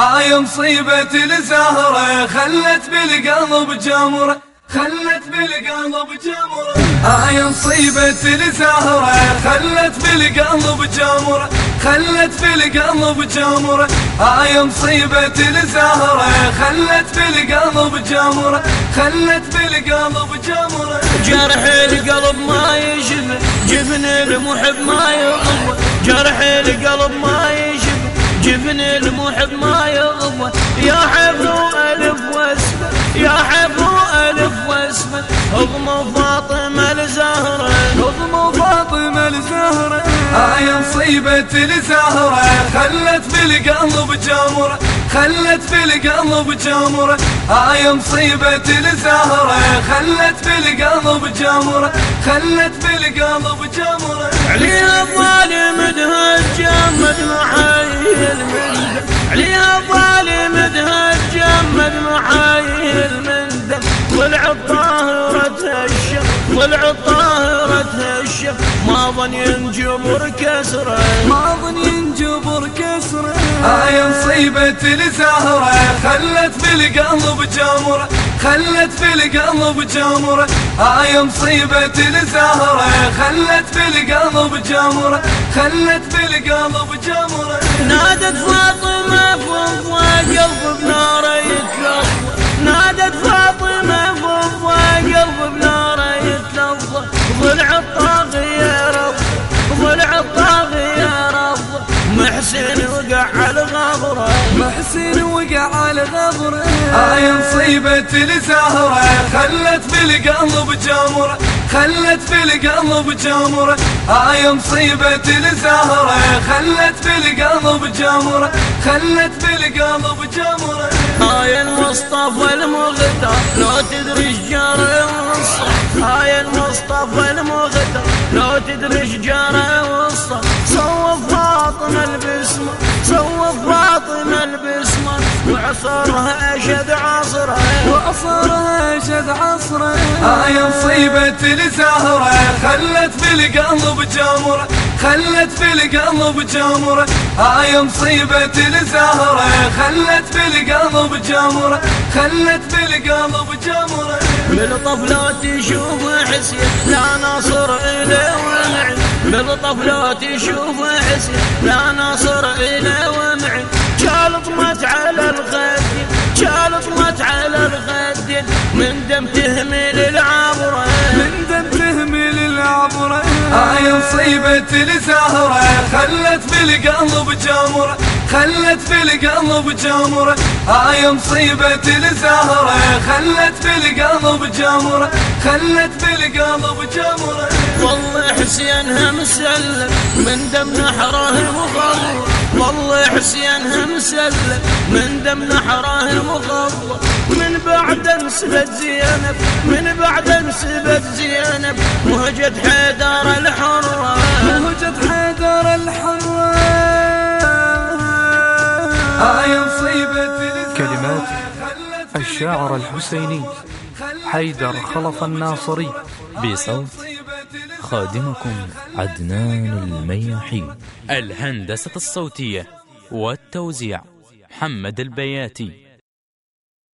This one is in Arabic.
آي مصيبة الزهرة خلت بالقلب جمرة خلت بالقلب جمرة. آي مصيبة الزهرة خلت بالقلب جمرة خلت بالقلب جمرة. آي مصيبة الزهرة خلت بالقلب جمرة خلت بالقلب جمرة. جرح القلب ما يشفى جبن المحب ما يغضب جرح القلب ما يشفى جبن المحب ما يغضب يا حبل ألف واسمه يا حبل ألف واسمه اضم فاطمة الزهرة. اضم فاطمة الزهرة. آي مصيبة الزهرة. خلت بالقلب جمرة خلت بالقلب جمرة آي مصيبة الزهرة. خلت بالقلب جمرة خلت بالقلب جمرة عليها الظالم دهج. جمد محايل من دم. طلعت طاهرة الشم طلعت طاهرة الشم. ما ظن ينجبر كسره. ما ظن ينجبر كسره. آي مصيبة الزهرة خلت بالقلب جمرة. خلت بالقلب جمرة. آي مصيبة الزهرة. خلت بالقلب جمرة. خلت بالقلب جمرة. نادت فاطمة فضة قلب بنار يتلظى محسن وقع على غبره آي مصيبة الزهرة خلت بالقلب جمرة خلت بالقلب جمرة آي مصيبة الزهرة خلت بالقلب جمرة خلت بالقلب جمرة هاي المصطفى المغتر لو تدري شجار وصف هاي المصطفى المغتر لو تدري شجار وصف صوف فاطمة البسمة صوف فاطمة البسمة. وعصرها أشد عصره آي مصيبة الزهرة. خلت بالقلب جمرة خلت بالقلب جمرة آي مصيبة الزهرة. خلت بالقلب جمرة خلت بالقلب جمرة بالطف لا تشوف حسين لا ناصر إليه ومعي بالطف لا تشوف حسين لا ناصر إليه آي مصيبة الزهرة. خلت بالقلب جمرة خلت بالقلب جمرة آي مصيبة الزهرة. خلت بالقلب جمرة خلت بالقلب جمرة والله حسين هم من دم نحره مغلظ والله حسين هم سلم من دم نحره مغلظ من بعد انسبت زينب من بعد انسبت زينب. مهجة حيدر الحرة. مهجة حيدر الحرة. آي مصيبة كلمات الشاعر الحسيني. حيدر خلف الناصري. بصوت خادمكم عدنان المياحي. الهندسة الصوتية والتوزيع محمد البياتي.